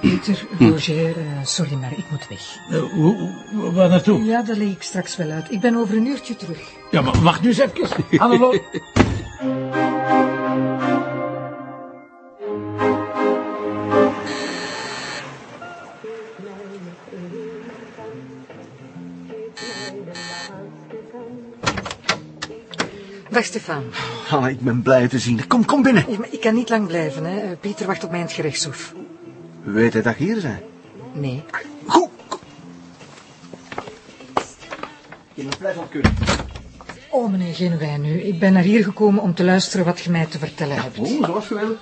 Peter, Roger, eh, sorry, maar ik moet weg. Eh, waar naartoe? Ja, dat leg ik straks wel uit. Ik ben over een uurtje terug. Ja, maar wacht nu eens even. Hallo. Dag, Stefan. Ah, ik ben blij te zien. Kom, kom binnen. Ja, maar ik kan niet lang blijven, hè. Eh, Pieter wacht op mij in het gerechtshof. Weet hij dat ik hier zijn? Nee. Goed. Je moet blijven kunnen. Oh, meneer Genuijn, nu. Ik ben naar hier gekomen om te luisteren wat je mij te vertellen hebt. Oh, zoals je wil.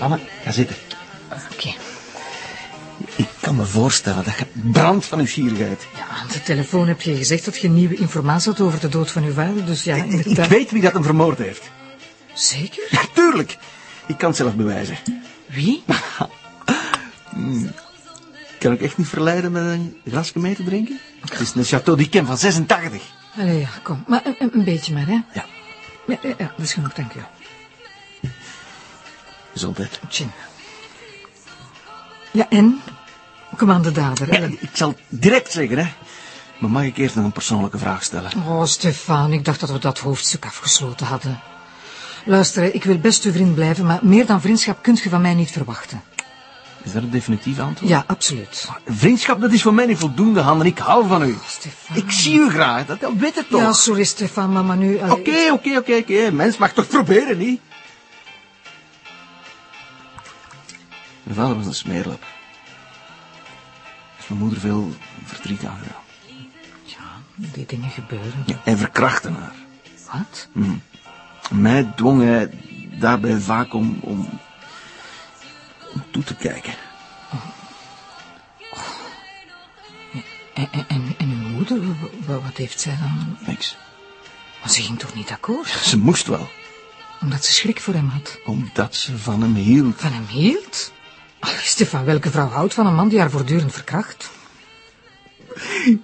Anne, ga zitten. Oké. Ik kan me voorstellen dat je brandt van nieuwsgierigheid. Ja, aan de telefoon heb je gezegd dat je nieuwe informatie had over de dood van uw vader, dus ja, Ik, ik weet wie dat hem vermoord heeft. Zeker? Ja, tuurlijk. Ik kan het zelf bewijzen. Wie? Kan ik echt niet verleiden met een glasje mee te drinken? Het is een Chateau d'Yquem van 86. Allee, ja, kom. Maar een, een beetje maar, hè. Ja, Ja, ja, ja, dat is genoeg, dank u. gezondheid. Chin. Ja, en? Kom aan de dader, Ja, ik zal direct zeggen, hè. Maar mag ik eerst nog een persoonlijke vraag stellen? Oh, Stefan, ik dacht dat we dat hoofdstuk afgesloten hadden. Luister, ik wil best uw vriend blijven, maar meer dan vriendschap kunt je van mij niet verwachten. Is dat het definitief antwoord? Ja, absoluut. Vriendschap, dat is voor mij niet voldoende, Han, en ik hou van u. Stefan. Ik zie u graag, dat, dat weet het toch? Ja, sorry, Stefan, maar, maar nu... Oké, oké, oké, oké. Mens mag toch proberen, niet? Mijn vader was een smeerlap. Er is mijn moeder veel verdriet aangedaan. Ja, die dingen gebeuren. Ja, hij verkrachtte haar. Wat? Mij dwong hij daarbij vaak om, om, om toe te kijken. En, en, en, en uw moeder, wa- wa- wat heeft zij dan... Niks. Maar ze ging toch niet akkoord? Ze moest wel, Omdat ze schrik voor hem had. omdat ze van hem hield. Van hem hield? Allee, Stefan, welke vrouw houdt van een man die haar voortdurend verkracht?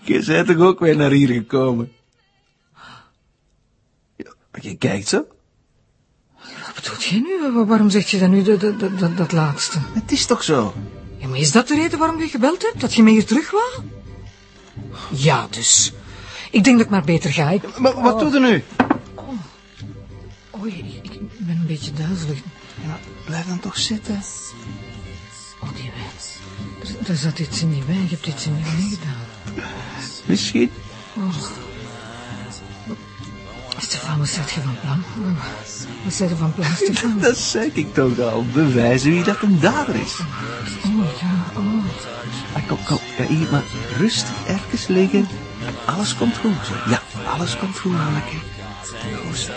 Je bent toch ook weer naar hier gekomen? Je kijkt zo. Wat bedoelt jij nu? Wa- Waarom zeg je dat nu, dat, dat, dat, dat laatste? Het is toch zo? Ja, maar is dat de reden waarom je gebeld hebt? Dat je mij hier terug wou? Ja, dus. Ik denk dat ik maar beter ga. Ik... Maar wat doe je nu? Oei, ik, ik ben een beetje duizelig. Ja, blijf dan toch zitten. Oh, die wijn. Er, er zat iets in die wijn. Je hebt iets in die wijn gedaan. Misschien. Stefan, wat zet je van plan? Wat zet je van plan, Stefan? Dat zeg ik toch al. Bewijzen wie dat een dader is. Oh, ja, oh. Ah, kom, kom. Ga hier maar rustig even liggen. Alles komt goed. Ja, alles komt goed. Goed zo.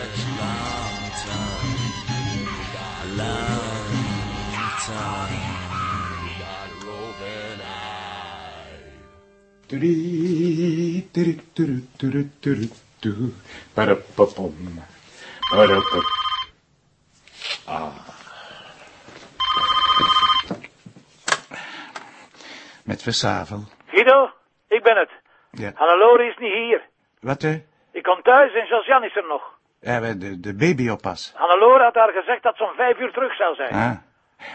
Tiri, tiri, tiri, tiri, tiri, tu. Parapapom. Parapap. Ah. Met Versavel. Guido, ik ben het. Ja. Hannelore is niet hier. Wat, hè? Ik kom thuis en Josiane is er nog. Ja, de, de baby oppas. Hannelore had haar gezegd dat ze om vijf uur terug zou zijn. Ah.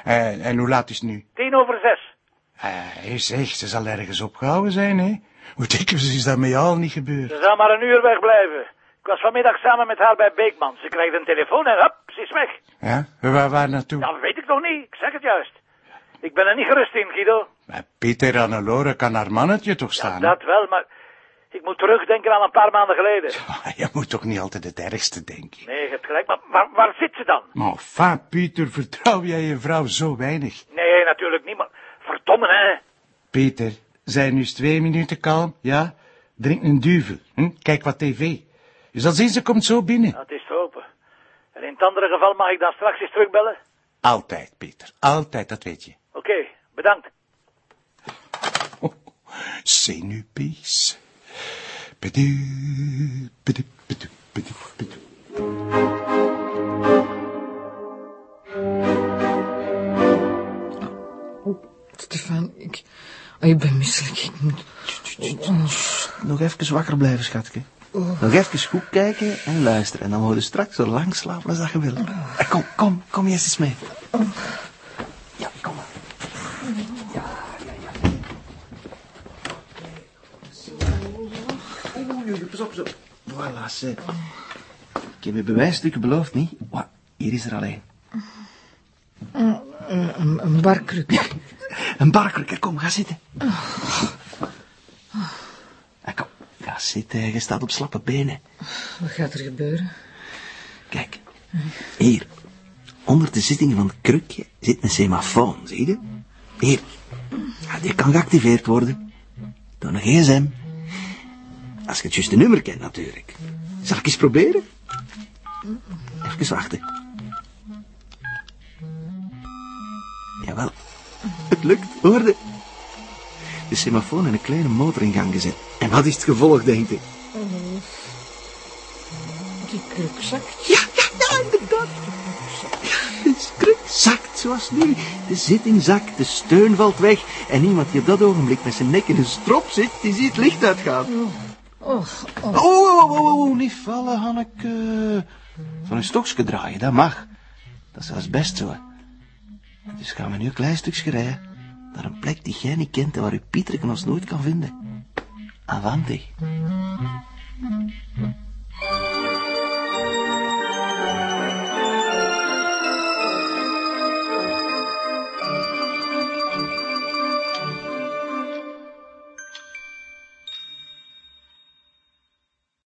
En, en hoe laat is het nu? Tien over zes. Hij zegt, ze zal ergens opgehouden zijn, hè? Hoe dikwijls is dat met jou al niet gebeurd? Ze zou maar een uur wegblijven. Ik was vanmiddag samen met haar bij Beekman. Ze krijgt een telefoon en hop, ze is weg. Ja? Waar, waar naartoe? Dat weet ik nog niet, ik zeg het juist. Ik ben er niet gerust in, Guido. Maar Peter Annelore kan haar mannetje toch staan? Dat wel, maar ik moet terugdenken aan een paar maanden geleden. Ah, Je moet toch niet altijd het ergste denken? Nee, je hebt gelijk, maar waar, waar zit ze dan? Maar enfin, Peter, vertrouw jij je vrouw zo weinig? Nee, natuurlijk niet, maar verdomme, hè. Peter, zijn nu eens twee minuten kalm, ja? Drink een duvel, hm? kijk wat tv. Je zal zien, ze komt zo binnen. Dat is te hopen. En in het andere geval mag ik dan straks eens terugbellen? Altijd, Peter, altijd, dat weet je. Oké, bedankt. Oh, zenuwpees. Bedu, bedu, bedu, bedu, bedu. Stefan, ik... Ben misselijk. Ik moet... Nog even wakker blijven, schatje. Nog even goed kijken en luisteren. En dan worden straks zo lang slapen als dat je wil. Eh, Kom, kom, kom eerst eens mee. Ja, kom maar. Ja, ja, ja. Oei, oei, pas op, pas op. Voilà, ze. Ik heb je bewijsstukken beloofd, niet? Wa, hier is er alleen. Een, een, een barkruk. Een barkruk, kom, ga zitten. Ja, kom, ga zitten, je staat op slappe benen. Wat gaat er gebeuren? Kijk, hier. Onder de zitting van het krukje zit een semafoon, zie je? Hier. Ja, die kan geactiveerd worden. Door een gsm. Als je het juiste nummer kent, natuurlijk. Zal ik eens proberen? Even wachten. Jawel. Het lukt, hoorde. De semafoon in een kleine motor in gang gezet. En wat is het gevolg, denk ik? Die kruk zakt. Ja, ja, ja, inderdaad. De kruk zakt zoals nu. De zitting zakt, de steun valt weg. En iemand die op dat ogenblik met zijn nek in een strop zit, die ziet het licht uitgaan. Oh, oh. Oh, oh, oh, oh, oh, niet vallen, Hanneke. Van een stokje draaien, dat mag. Dat is best zo. Dus gaan we nu een klein stukje rijden. Naar een plek die jij niet kent en waar u Pieter ons nooit kan vinden. Avanti.